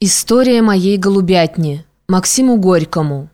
История моей голубятни. Максиму Горькому.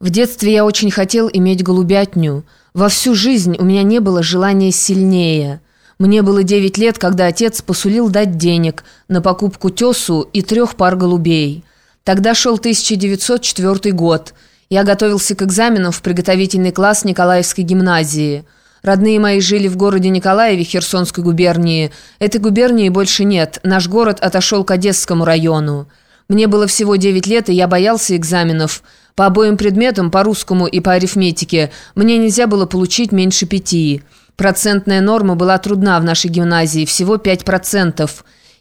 В детстве я очень хотел иметь голубятню. Во всю жизнь у меня не было желания сильнее. Мне было 9 лет, когда отец посулил дать денег на покупку тесу и трех пар голубей. Тогда шел 1904 год. Я готовился к экзаменам в приготовительный класс Николаевской гимназии – Родные мои жили в городе Николаеве Херсонской губернии. Этой губернии больше нет. Наш город отошел к Одесскому району. Мне было всего 9 лет, и я боялся экзаменов. По обоим предметам, по русскому и по арифметике, мне нельзя было получить меньше пяти. Процентная норма была трудна в нашей гимназии, всего 5%.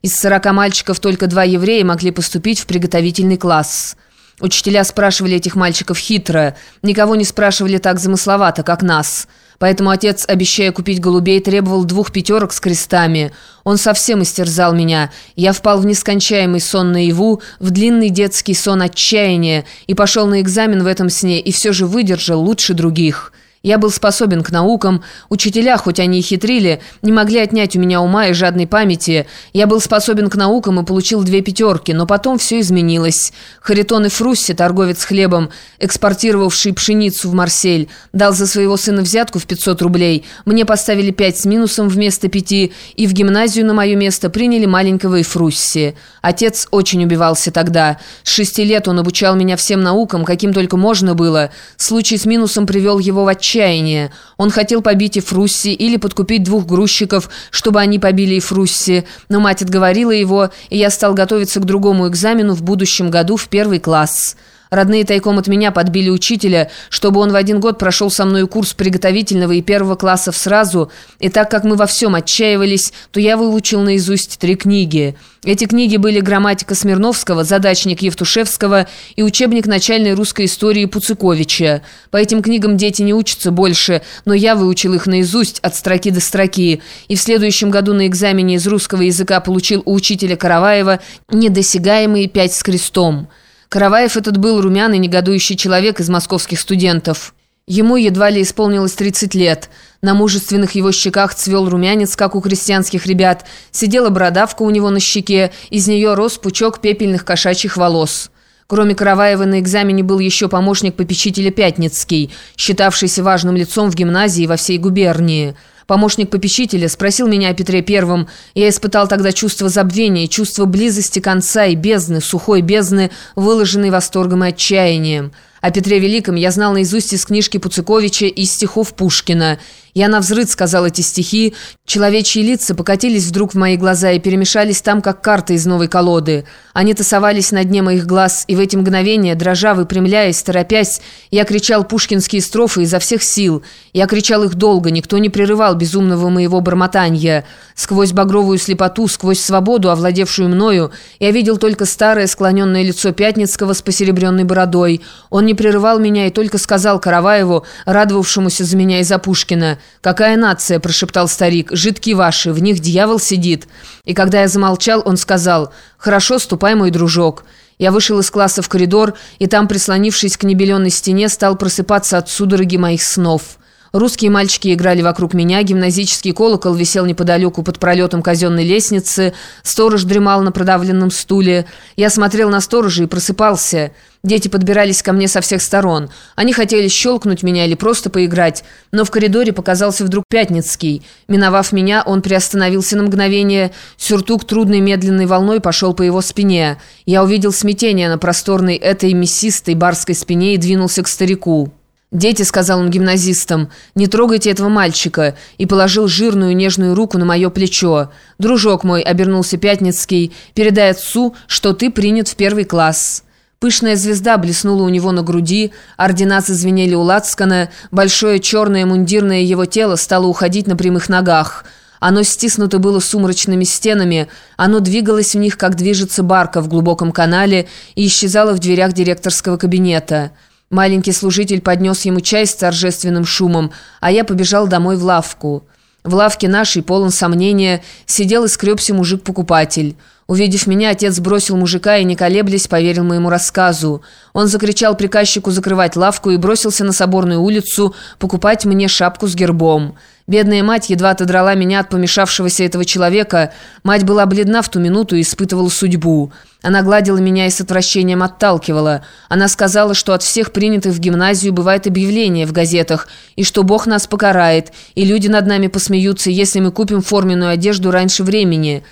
Из 40 мальчиков только два еврея могли поступить в приготовительный класс. Учителя спрашивали этих мальчиков хитро, никого не спрашивали так замысловато, как нас – Поэтому отец, обещая купить голубей, требовал двух пятерок с крестами. Он совсем истерзал меня. Я впал в нескончаемый сон наяву, в длинный детский сон отчаяния, и пошел на экзамен в этом сне, и все же выдержал лучше других». Я был способен к наукам. Учителя, хоть они и хитрили, не могли отнять у меня ума и жадной памяти. Я был способен к наукам и получил две пятерки, но потом все изменилось. Харитон и Фрусси, торговец хлебом, экспортировавший пшеницу в Марсель, дал за своего сына взятку в 500 рублей. Мне поставили пять с минусом вместо пяти, и в гимназию на мое место приняли маленького и Фрусси. Отец очень убивался тогда. С шести лет он обучал меня всем наукам, каким только можно было. Случай с минусом привел его в отчаяние отчаяние. Он хотел побить и Фрусси или подкупить двух грузчиков, чтобы они побили и Фрусси, но мать отговорила его, и я стал готовиться к другому экзамену в будущем году в первый класс». Родные тайком от меня подбили учителя, чтобы он в один год прошел со мной курс приготовительного и первого классов сразу, и так как мы во всем отчаивались, то я выучил наизусть три книги. Эти книги были «Грамматика Смирновского», «Задачник Евтушевского» и учебник начальной русской истории Пуцыковича. По этим книгам дети не учатся больше, но я выучил их наизусть от строки до строки, и в следующем году на экзамене из русского языка получил у учителя Караваева недосягаемые пять с крестом. Караваев этот был румяный, негодующий человек из московских студентов. Ему едва ли исполнилось 30 лет. На мужественных его щеках цвел румянец, как у крестьянских ребят. Сидела бородавка у него на щеке, из нее рос пучок пепельных кошачьих волос. Кроме Караваева на экзамене был еще помощник попечителя Пятницкий, считавшийся важным лицом в гимназии во всей губернии. Помощник попечителя спросил меня о Петре Первом. Я испытал тогда чувство забвения, чувство близости конца и бездны, сухой бездны, выложенной восторгом и отчаянием. О Петре Великом я знал наизусть из книжки Пуцыковича и стихов Пушкина. Я навзрыд сказал эти стихи. Человечьи лица покатились вдруг в мои глаза и перемешались там, как карты из новой колоды. Они тасовались на дне моих глаз, и в эти мгновения, дрожа, выпрямляясь, торопясь, я кричал пушкинские строфы изо всех сил. Я кричал их долго, никто не прерывал безумного моего бормотания. Сквозь багровую слепоту, сквозь свободу, овладевшую мною, я видел только старое склоненное лицо Пятницкого с посеребренной бородой. Он не прерывал меня и только сказал Караваеву, радовавшемуся за меня и за Пушкина. «Какая нация?» – прошептал старик. «Жидки ваши, в них дьявол сидит». И когда я замолчал, он сказал «Хорошо, ступай, мой дружок». Я вышел из класса в коридор, и там, прислонившись к небеленной стене, стал просыпаться от судороги моих снов. Русские мальчики играли вокруг меня, гимназический колокол висел неподалеку под пролетом казенной лестницы, сторож дремал на продавленном стуле. Я смотрел на сторожа и просыпался. Дети подбирались ко мне со всех сторон. Они хотели щелкнуть меня или просто поиграть, но в коридоре показался вдруг Пятницкий. Миновав меня, он приостановился на мгновение. Сюртук трудной медленной волной пошел по его спине. Я увидел смятение на просторной этой мясистой барской спине и двинулся к старику. «Дети», — сказал он гимназистам, — «не трогайте этого мальчика», и положил жирную нежную руку на мое плечо. «Дружок мой», — обернулся Пятницкий, — «передай отцу, что ты принят в первый класс». Пышная звезда блеснула у него на груди, ордена зазвенели у лацкана, большое черное мундирное его тело стало уходить на прямых ногах. Оно стиснуто было сумрачными стенами, оно двигалось в них, как движется барка в глубоком канале, и исчезало в дверях директорского кабинета. Маленький служитель поднес ему чай с торжественным шумом, а я побежал домой в лавку. В лавке нашей, полон сомнения, сидел и скребся мужик-покупатель. Увидев меня, отец бросил мужика и, не колеблясь, поверил моему рассказу. Он закричал приказчику закрывать лавку и бросился на Соборную улицу покупать мне шапку с гербом. Бедная мать едва отодрала меня от помешавшегося этого человека. Мать была бледна в ту минуту и испытывала судьбу. Она гладила меня и с отвращением отталкивала. Она сказала, что от всех принятых в гимназию бывает объявление в газетах, и что Бог нас покарает, и люди над нами посмеются, если мы купим форменную одежду раньше времени».